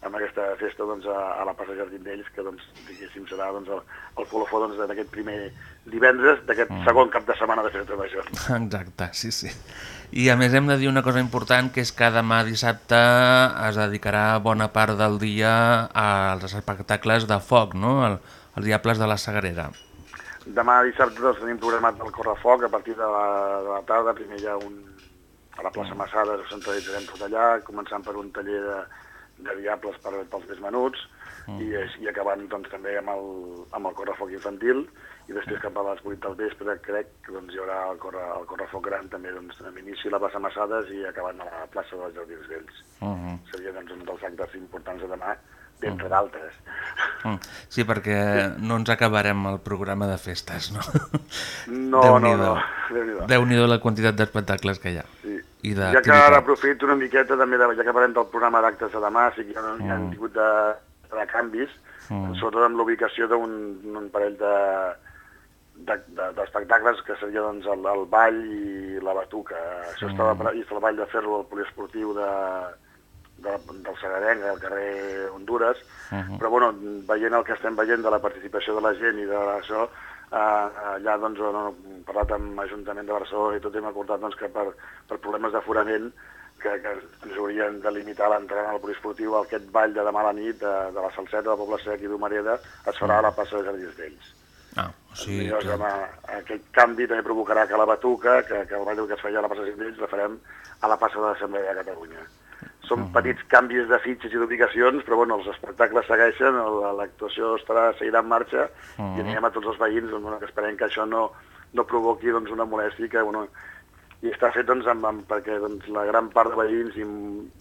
amb aquesta festa doncs, a, a la plaça Jardín d'Ells, que doncs, diguéssim serà doncs, el, el colofó doncs, d'aquest primer divendres, d'aquest Mm. segon cap de setmana de festa major. Exacte, sí, sí. I a més hem de dir una cosa important, que és que demà dissabte es dedicarà bona part del dia als espectacles de foc, no? El, els Diables de la Sagrera. Demà dissabte doncs, tenim programat el Correfoc a partir de la, de la tarda. Primer hi ha un, a la plaça Massades, ho centralitzarem tot allà, començant per un taller de, de diables per, pels més menuts i, i acabant doncs, també amb el, amb el Correfoc infantil i després cap a les 8 del vespre crec que doncs, hi haurà el, corre, el Correfoc gran també doncs, amb inici a la plaça Massades i acabant a la plaça dels Jardins Vells. Uh -huh. Seria doncs, un dels actes importants de demà, d'entre d'altres. Mm. Sí, perquè no ens acabarem el programa de festes, no? No, Déu-n'hi-do. no, no, Déu-n'hi-do. Déu-n'hi-do la quantitat d'espectacles que hi ha. Sí. I Ja que ara aprofito una miqueta també, de, ja que parlem del programa d'actes de demà, sí que hi ha, hi ha Mm. tingut de, de canvis, Mm. sobretot amb l'ubicació d'un un parell de d'espectacles de, d'espectacles que seria doncs, el, el ball i la batuca. Això Mm. estava previst el ball de ferro al poliesportiu de, de, del Sagarenc, al carrer Honduras, Mhm. però bueno, veient el que estem veient de la participació de la gent i d'això, eh, allà doncs, no, hem parlat amb l'Ajuntament de Barcelona i tot hem acordat doncs, que per, per problemes d'aforament que, que ens haurien de limitar l'entrada al poliesportiu a aquest ball de demà a la nit de, de la Salseta, del Poble Sec i d'Humareda es farà a la plaça de Jardins d'Ells. Ah, o sigui Llavors, que... demà, aquest canvi també provocarà que la batuca, que, que el ball que es feia a la plaça de Jardins d'Ells, la farem a la plaça de l'Assemblea de Catalunya. Són petits canvis de fitxes i d'ubicacions, però bueno, els espectacles segueixen, l'actuació estarà seguirà en marxa Mhm. i anirem a tots els veïns, doncs, bueno, que esperem que això no, no provoqui doncs, una molèstia que, bueno, i està fet doncs, amb, amb, perquè doncs, la gran part de veïns hi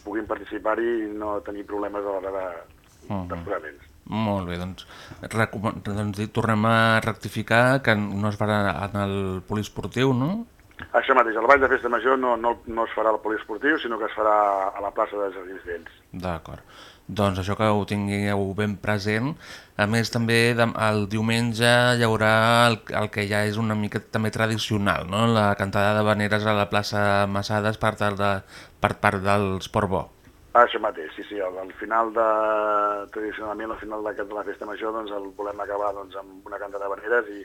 puguin participar-hi i no tenir problemes a l'hora de, Mhm. d'aforaments. Molt bé, doncs, doncs tornem a rectificar que no es farà en el poliesportiu, no? Això mateix, el ball de festa major no, no, no es farà al poliesportiu, sinó que es farà a la plaça de Jardins d'Ells. D'acord. Doncs això que ho tingueu ben present. A més, també el diumenge hi haurà el, el que ja és una mica també tradicional, no? la cantada de veneres a la plaça Massades per, tal de, per part dels Portbó. Això mateix, sí, sí, al, al final de, tradicionalment, al final d'aquest de la festa major, doncs el volem acabar doncs, amb una canta de veneres i,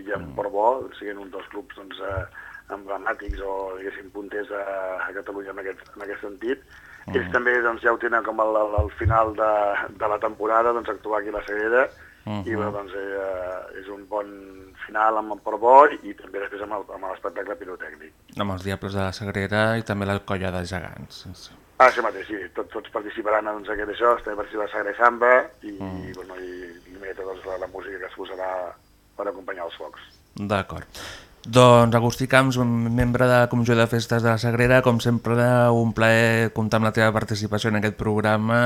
i amb mm. Portbó, siguent un dels clubs doncs, eh, emblemàtics o, diguéssim, punters a, a Catalunya en aquest, en aquest sentit. Mm. Ells també doncs, ja ho tenen com al, al, al final de, de la temporada, doncs, actuar aquí a la Sagrera, Mhm. i bé, doncs, eh, és un bon final amb el Portbó i també després amb el- l'espectacle pirotècnic. Amb els Diables de la Sagrera i també la colla de gegants. Sí, sí. Ah, això mateix, sí. Tots, tots participaran doncs, en aquest això, també participa Sagra i Samba i, Mm. i, bueno, i, i meta doncs, la, la música que es posarà per acompanyar els focs. D'acord. Doncs Agustí Camps, membre de la Comissió de Festes de la Sagrera, com sempre un plaer comptar amb la teva participació en aquest programa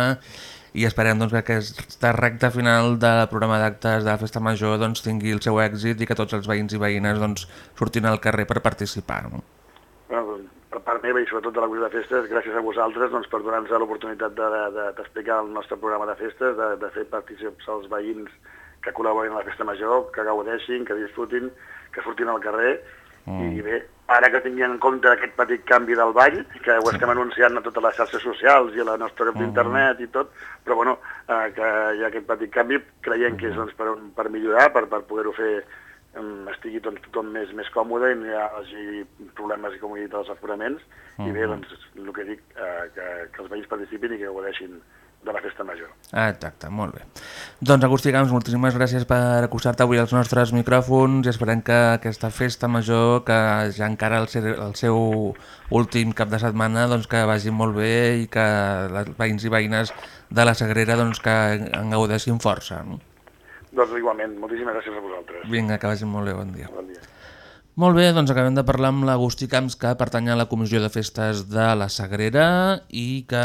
i esperem doncs, que aquesta recta final del programa d'actes de la Festa Major doncs, tingui el seu èxit i que tots els veïns i veïnes doncs, surtin al carrer per participar. No? Doncs, per part meva i sobretot de la Comissió de Festes, gràcies a vosaltres doncs, per donar-nos l'oportunitat d'explicar de, de, el nostre programa de festes, de, de fer participar els veïns que col·laborin a la Festa Major, que gaudeixin, que disfrutin, que surtin al carrer. Mm. I bé, ara que tinguin en compte aquest petit canvi del ball, que ho estem anunciant a totes les xarxes socials i a la nostra web d'internet i tot, però bueno, eh, que hi ha aquest petit canvi, creiem que és doncs, per, per millorar, per, per poder-ho fer em, estigui doncs, tothom més, més còmode i no hi hagi problemes, com he dit, dels aforaments, i bé, Mhm. doncs, el que dic, eh, que, que els veïns participin i que gaudeixin de la festa major. Ah, Exacte, molt bé. Doncs Agustí Camps, moltíssimes gràcies per acostar-te avui als nostres micròfons i esperem que aquesta festa major, que ja encara el, ser, el seu últim cap de setmana, doncs que vagi molt bé i que els veïns i veïnes de la Sagrera doncs que en gaudeixin força. No? Doncs igualment, moltíssimes gràcies a vosaltres. Vinga, que vagi molt bé, bon dia. Bon dia. Molt bé, doncs acabem de parlar amb l'Agustí Camps, que pertany a la Comissió de Festes de la Sagrera i que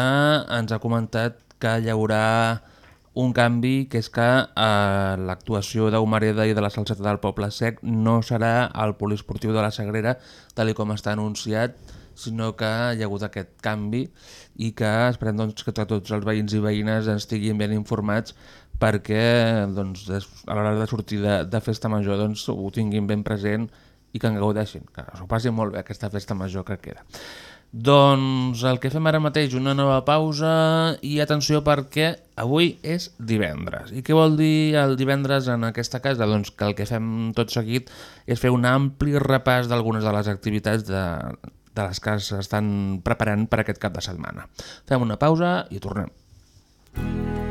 ens ha comentat que hi haurà un canvi, que és que eh, l'actuació d'Humareda i de la Salseta del Poble Sec no serà al poliesportiu de la Sagrera, tal com està anunciat, sinó que hi ha hagut aquest canvi i que esperem doncs, que tots els veïns i veïnes estiguin ben informats perquè doncs, a l'hora de sortir de, de festa major doncs, ho tinguin ben present i que en gaudeixin, que s'ho passin molt bé aquesta festa major que queda. Doncs el que fem ara mateix, una nova pausa i atenció perquè avui és divendres. I què vol dir el divendres en aquesta casa? Doncs que el que fem tot seguit és fer un ampli repàs d'algunes de les activitats de, de les que s'estan preparant per aquest cap de setmana. Fem una pausa i tornem. de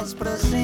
els presento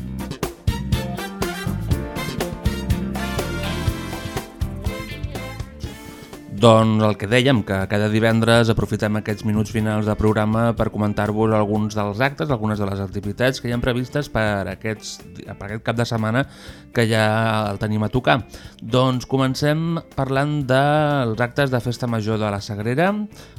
Doncs el que dèiem, que cada divendres aprofitem aquests minuts finals de programa per comentar-vos alguns dels actes, algunes de les activitats que hi ha previstes per, aquests, per aquest cap de setmana que ja el tenim a tocar. Doncs comencem parlant dels actes de Festa Major de la Sagrera.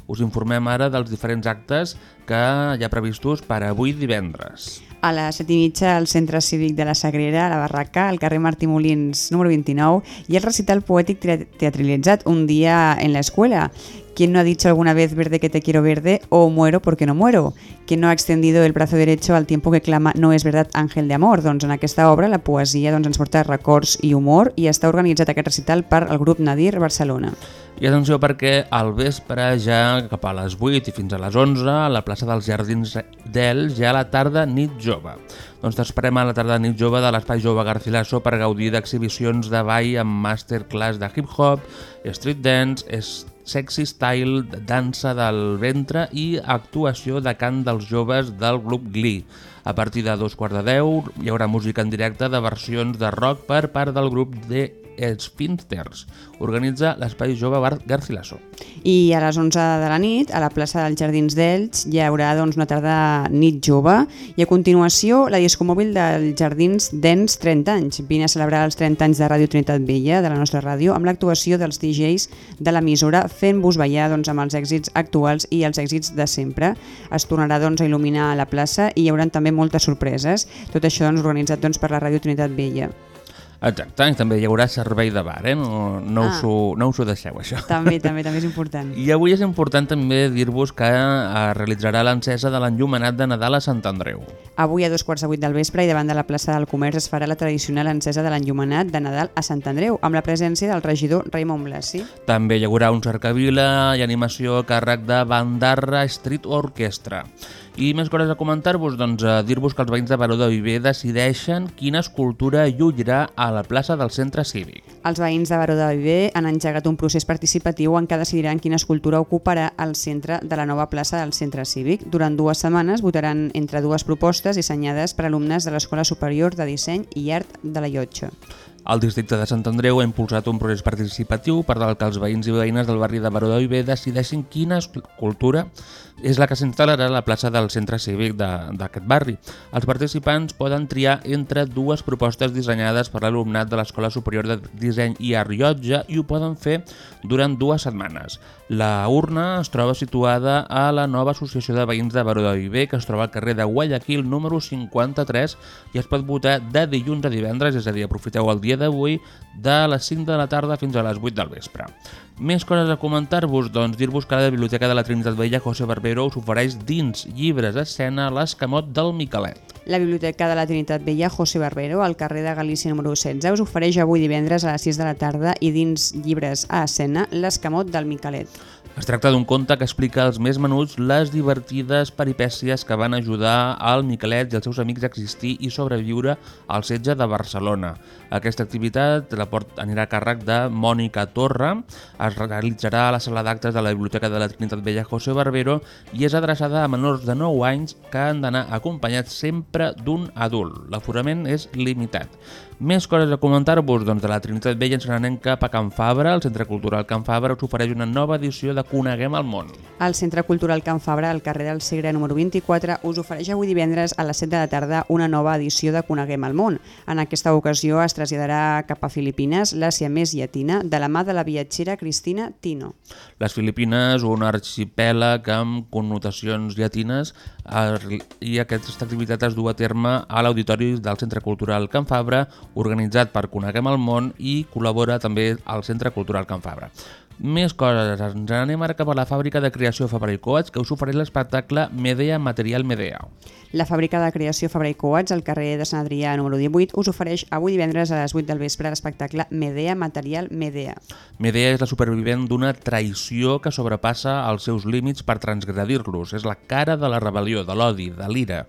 Us informem ara dels diferents actes que hi ha previstos per avui divendres. A les set i mitja al Centre Cívic de la Sagrera, a la Barraca, al carrer Martí Molins, número 29, i el recital poètic tea- teatralitzat Un día en la escuela. ¿Quién no ha dicho alguna vez verde que te quiero verde o muero porque no muero? ¿Quién no ha extendido el brazo derecho al tiempo que clama no es verdad ángel de amor? Doncs en aquesta obra la poesia doncs, ens porta records i humor i està organitzat aquest recital per el grup Nadir Barcelona. I atenció perquè al vespre, ja cap a les 8 i fins a les 11, a la plaça dels Jardins d'Ells, ja a la tarda nit jove. Doncs t'esperem a la tarda nit jove de l'Espai Jove Garcilaso per gaudir d'exhibicions de ball amb masterclass de hip-hop, street dance, es- sexy style, dansa del ventre i actuació de cant dels joves del grup Glee. A partir de dos quarts de deu hi haurà música en directe de versions de rock per part del grup de Spinsters. Organitza l'Espai Jove Bar Garcilaso. I a les 11 de la nit, a la plaça dels Jardins d'Ells, hi haurà doncs, una tarda nit jove i a continuació la discomòbil dels Jardins d'Ens 30 anys. Vine a celebrar els 30 anys de Ràdio Trinitat Vella, de la nostra ràdio, amb l'actuació dels DJs de l'emissora fent-vos ballar doncs, amb els èxits actuals i els èxits de sempre. Es tornarà doncs, a il·luminar la plaça i hi haurà també moltes sorpreses. Tot això doncs, organitzat doncs, per la Ràdio Trinitat Vella. Exacte, també hi haurà servei de bar, eh? No, no, Ah. us, ho, no us ho deixeu, això. També, també, també és important. I avui és important també dir-vos que es realitzarà l'encesa de l'enllumenat de Nadal a Sant Andreu. Avui a dos quarts de vuit del vespre i davant de la plaça del Comerç es farà la tradicional encesa de l'enllumenat de Nadal a Sant Andreu, amb la presència del regidor Raimon Blasi. També hi haurà un cercavila i animació a càrrec de Bandarra Street Orchestra. I més coses a comentar-vos, doncs dir-vos que els veïns de Baró de Viver decideixen quina escultura lluirà a la plaça del centre cívic. Els veïns de Baró de Viver han engegat un procés participatiu en què decidiran quina escultura ocuparà el centre de la nova plaça del centre cívic. Durant dues setmanes votaran entre dues propostes dissenyades per alumnes de l'Escola Superior de Disseny i Art de la Llotja. El districte de Sant Andreu ha impulsat un procés participatiu per tal que els veïns i veïnes del barri de Baró d'Oiber decideixin quina escultura és la que s'instal·larà a la plaça del centre cívic d'aquest barri. Els participants poden triar entre dues propostes dissenyades per l'alumnat de l'Escola Superior de Disseny i Llotja i ho poden fer durant dues setmanes. La urna es troba situada a la nova Associació de Veïns de Baró d'Oiber, que es troba al carrer de Guayaquil número 53 i es pot votar de dilluns a divendres, és a dir, aprofiteu el dia d'avui de les 5 de la tarda fins a les 8 del vespre. Més coses a comentar-vos, doncs dir-vos que la Biblioteca de la Trinitat Vella José Barbero us ofereix dins llibres a escena l'escamot del Miquelet. La Biblioteca de la Trinitat Vella José Barbero, al carrer de Galícia número 16, us ofereix avui divendres a les 6 de la tarda i dins llibres a escena l'escamot del Miquelet. Es tracta d'un conte que explica als més menuts les divertides peripècies que van ajudar al Miquelet i els seus amics a existir i sobreviure al setge de Barcelona. Aquesta activitat la port anirà a càrrec de Mònica Torra, es realitzarà a la sala d'actes de la Biblioteca de la Trinitat Vella José Barbero i és adreçada a menors de 9 anys que han d'anar acompanyats sempre d'un adult. L'aforament és limitat. Més coses a comentar-vos, doncs de la Trinitat Vella ens n'anem cap a Can Fabra. El Centre Cultural Can Fabra us ofereix una nova edició de Coneguem el món. El Centre Cultural Can Fabra, al carrer del Segre número 24, us ofereix avui divendres a les 7 de la tarda una nova edició de Coneguem el món. En aquesta ocasió es traslladarà cap a Filipines l'Àsia més llatina de la mà de la viatgera Cristina Tino. Les Filipines, un arxipèlag amb connotacions llatines, i aquesta activitat es du a terme a l'Auditori del Centre Cultural Can Fabra, organitzat per Coneguem el món i col·labora també al Centre Cultural Can Fabra. Més coses, ens anem ara cap a la fàbrica de creació Fabra i Coats, que us ofereix l'espectacle Medea Material Medea. La fàbrica de creació Fabra i Coats, al carrer de Sant Adrià número 18, us ofereix avui divendres a les 8 del vespre l'espectacle Medea Material Medea. Medea és la supervivent d'una traïció que sobrepassa els seus límits per transgredir-los. És la cara de la rebel·lió, de l'odi, de l'ira.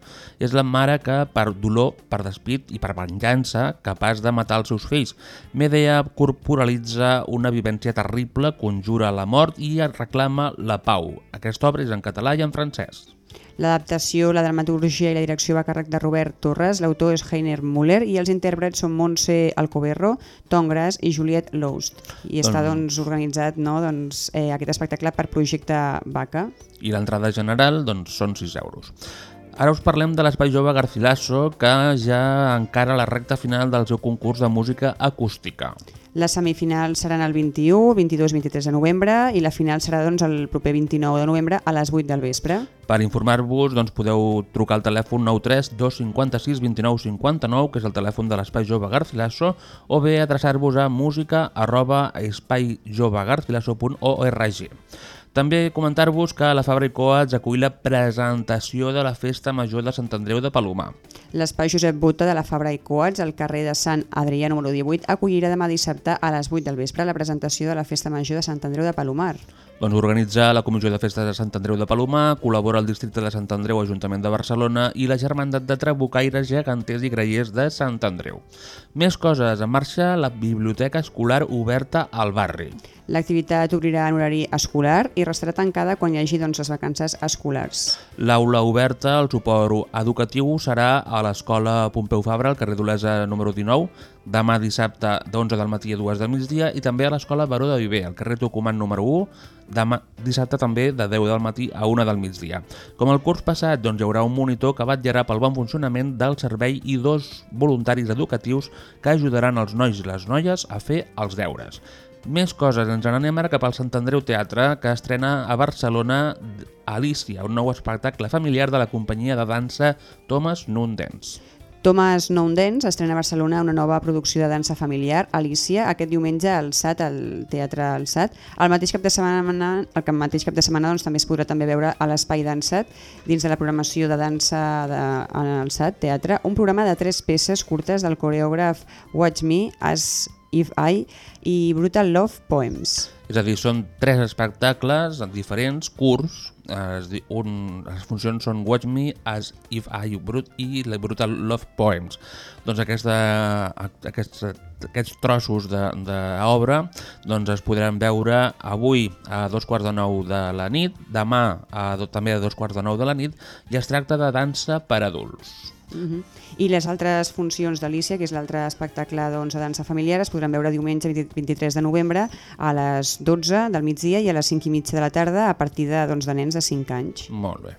És la mare que, per dolor, per despit i per venjança, capaç de matar els seus fills. Medea corporalitza una vivència terrible, conjura la mort i reclama la pau. Aquesta obra és en català i en francès. L'adaptació, la dramaturgia i la direcció va a càrrec de Robert Torres, l'autor és Heiner Müller i els intèrprets són Montse Alcoberro, Tom Gras i Juliette Loust. I està Doncs- doncs, organitzat no, doncs, eh, aquest espectacle per projecte Vaca. I l'entrada general doncs, són 6 euros. Ara us parlem de l'Espai Jove Garcilaso, que ja encara la recta final del seu concurs de música acústica. Les semifinals seran el 21, 22 i 23 de novembre i la final serà doncs, el proper 29 de novembre a les 8 del vespre. Per informar-vos doncs, podeu trucar al telèfon 93 256 29 59, que és el telèfon de l'Espai Jove Garcilaso, o bé adreçar-vos a música arroba espaijovegarcilaso.org. També comentar-vos que la Fabra i Coats acull la presentació de la Festa Major de Sant Andreu de Palomar. L'espai Josep Bota de la Fabra i Coats, al carrer de Sant Adrià número 18, acollirà demà dissabte a les 8 del vespre la presentació de la Festa Major de Sant Andreu de Palomar. Doncs organitza la Comissió de Festes de Sant Andreu de Palomar, col·labora el districte de Sant Andreu, Ajuntament de Barcelona i la Germandat de Trabucaires, Geganters i Grallers de Sant Andreu. Més coses, en marxa la Biblioteca Escolar Oberta al Barri. L'activitat obrirà en horari escolar i restarà tancada quan hi hagi doncs, les vacances escolars. L'aula oberta, el suport educatiu, serà a l'Escola Pompeu Fabra, al carrer d'Olesa número 19, demà dissabte d'11 del matí a 2 del migdia, i també a l'Escola Baró de Viver, al carrer Tucumán número 1, demà dissabte també de 10 del matí a 1 del migdia. Com el curs passat, doncs, hi haurà un monitor que vetllarà pel bon funcionament del servei i dos voluntaris educatius que ajudaran els nois i les noies a fer els deures. Més coses, ens n'anem ara cap al Sant Andreu Teatre, que estrena a Barcelona Alicia, un nou espectacle familiar de la companyia de dansa Thomas Nundens. Thomas Noundens estrena a Barcelona una nova producció de dansa familiar, Alicia, aquest diumenge al SAT, al Teatre al SAT. El mateix cap de setmana, el mateix cap de setmana doncs, també es podrà també veure a l'Espai Dansat, dins de la programació de dansa de, al SAT Teatre, un programa de tres peces curtes del coreògraf Watch Me As If I i Brutal Love Poems. És a dir, són tres espectacles diferents, curts, es un, les funcions són Watch Me as If I Brut i la Brutal Love Poems. Doncs aquesta, aquests, aquests trossos d'obra doncs es podran veure avui a dos quarts de nou de la nit, demà a, també a dos quarts de nou de la nit i es tracta de dansa per adults. Uh -huh. I les altres funcions d'Alícia, que és l'altre espectacle doncs, de dansa familiar, es podran veure diumenge 20 23 de novembre a les 12 del migdia i a les 5 i mitja de la tarda a partir de, doncs, de nens de 5 anys. Molt bé.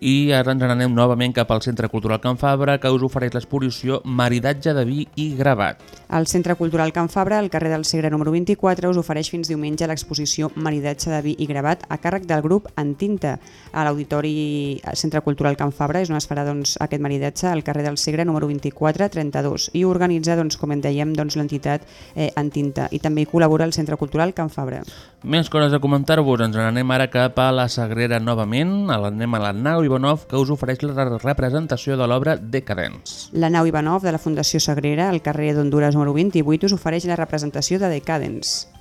I ara ens n'anem novament cap al Centre Cultural Can Fabra, que us ofereix l'exposició Maridatge de vi i gravat. El Centre Cultural Can Fabra, al carrer del Segre número 24, us ofereix fins diumenge l'exposició Maridatge de vi i gravat a càrrec del grup Entinta. A l'Auditori Centre Cultural Can Fabra és on es farà doncs, aquest maridatge al carrer del Segre número 24 32 i organitza, doncs, com en dèiem, doncs, l'entitat eh, Entinta i també hi col·labora el Centre Cultural Can Fabra. Més coses a comentar-vos, ens n'anem ara cap a la Sagrera novament, a l'anem a la nau Ivanov, que us ofereix la representació de l'obra Decadents. La nau Ivanov de la Fundació Sagrera, al carrer d'Honduras número 28, us ofereix la representació de Decadence.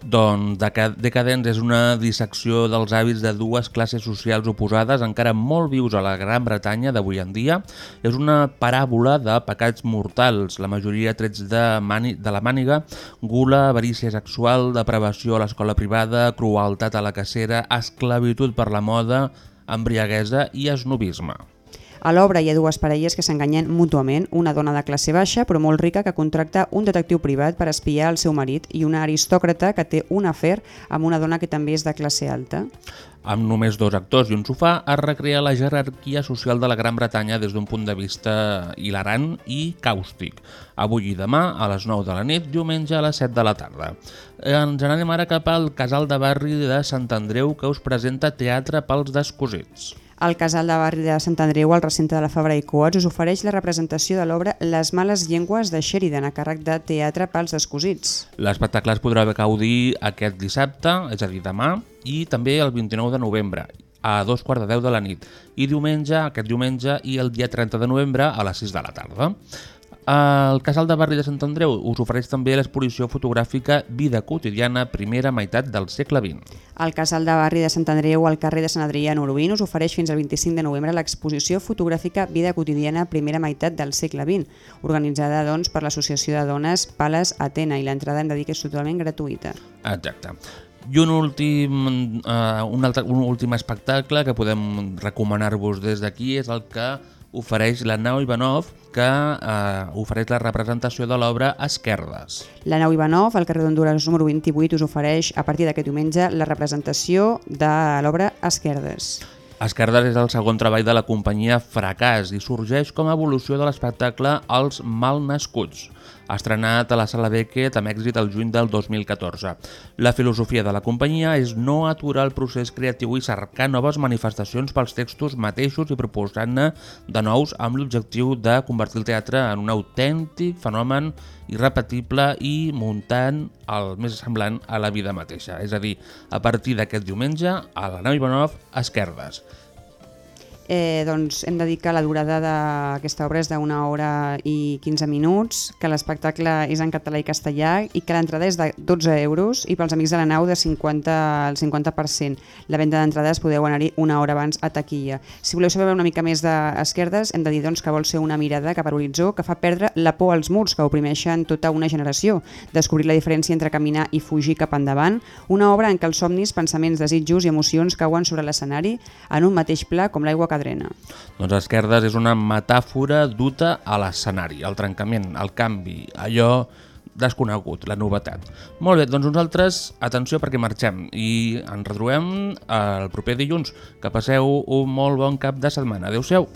Doncs Deca- Decadents és una dissecció dels hàbits de dues classes socials oposades encara molt vius a la Gran Bretanya d'avui en dia. És una paràbola de pecats mortals, la majoria trets de, mani, de la màniga, gula, avarícia sexual, depravació a l'escola privada, crueltat a la cacera, esclavitud per la moda, embriaguesa i esnovisme. A l'obra hi ha dues parelles que s'enganyen mútuament, una dona de classe baixa però molt rica que contracta un detectiu privat per espiar el seu marit i una aristòcrata que té un afer amb una dona que també és de classe alta. Amb només dos actors i un sofà, es recrea la jerarquia social de la Gran Bretanya des d'un punt de vista hilarant i càustic. Avui i demà, a les 9 de la nit, diumenge a les 7 de la tarda. Ens n'anem ara cap al Casal de Barri de Sant Andreu, que us presenta teatre pels descosits. El casal de barri de Sant Andreu, al recinte de la Fabra i Coats, us ofereix la representació de l'obra Les males llengües de Sheridan, a càrrec de Teatre pels Descosits. L'espectacle es podrà gaudir aquest dissabte, és a dir, demà, i també el 29 de novembre, a dos quarts de deu de la nit, i diumenge, aquest diumenge, i el dia 30 de novembre a les 6 de la tarda. El Casal de Barri de Sant Andreu us ofereix també l'exposició fotogràfica Vida quotidiana, primera meitat del segle XX. El casal de barri de Sant Andreu, al carrer de Sant Adrià 20, us ofereix fins al 25 de novembre l'exposició fotogràfica Vida quotidiana, primera meitat del segle XX, organitzada doncs, per l'Associació de Dones Pales Atena i l'entrada hem de dir que és totalment gratuïta. Exacte. I un últim, uh, un, altre, un últim espectacle que podem recomanar-vos des d'aquí és el que ofereix la Nau Ivanov, que eh, ofereix la representació de l'obra Esquerdes. La nau Ivanov, al carrer d'Honduras número 28, us ofereix a partir d'aquest diumenge la representació de l'obra Esquerdes. Esquerdes és el segon treball de la companyia Fracàs i sorgeix com a evolució de l'espectacle Els Malnascuts, estrenat a la Sala Beckett amb èxit el juny del 2014. La filosofia de la companyia és no aturar el procés creatiu i cercar noves manifestacions pels textos mateixos i proposant-ne de nous amb l'objectiu de convertir el teatre en un autèntic fenomen irrepetible i muntant el més semblant a la vida mateixa. És a dir, a partir d'aquest diumenge, a la nau Ivanov, Esquerdes. Eh, doncs hem de dir que la durada d'aquesta obra és d'una hora i 15 minuts, que l'espectacle és en català i castellà i que l'entrada és de 12 euros i pels amics de la nau de 50 al 50%. La venda d'entrades podeu anar-hi una hora abans a taquilla. Si voleu saber una mica més d'esquerdes, hem de dir doncs, que vol ser una mirada cap a l'horitzó que fa perdre la por als murs que oprimeixen tota una generació, descobrir la diferència entre caminar i fugir cap endavant, una obra en què els somnis, pensaments, desitjos i emocions cauen sobre l'escenari en un mateix pla com l'aigua que drena. Doncs Esquerdes és una metàfora duta a l'escenari, el trencament, el canvi, allò desconegut, la novetat. Molt bé, doncs nosaltres, atenció perquè marxem i ens retrobem el proper dilluns. Que passeu un molt bon cap de setmana. Adéu-siau.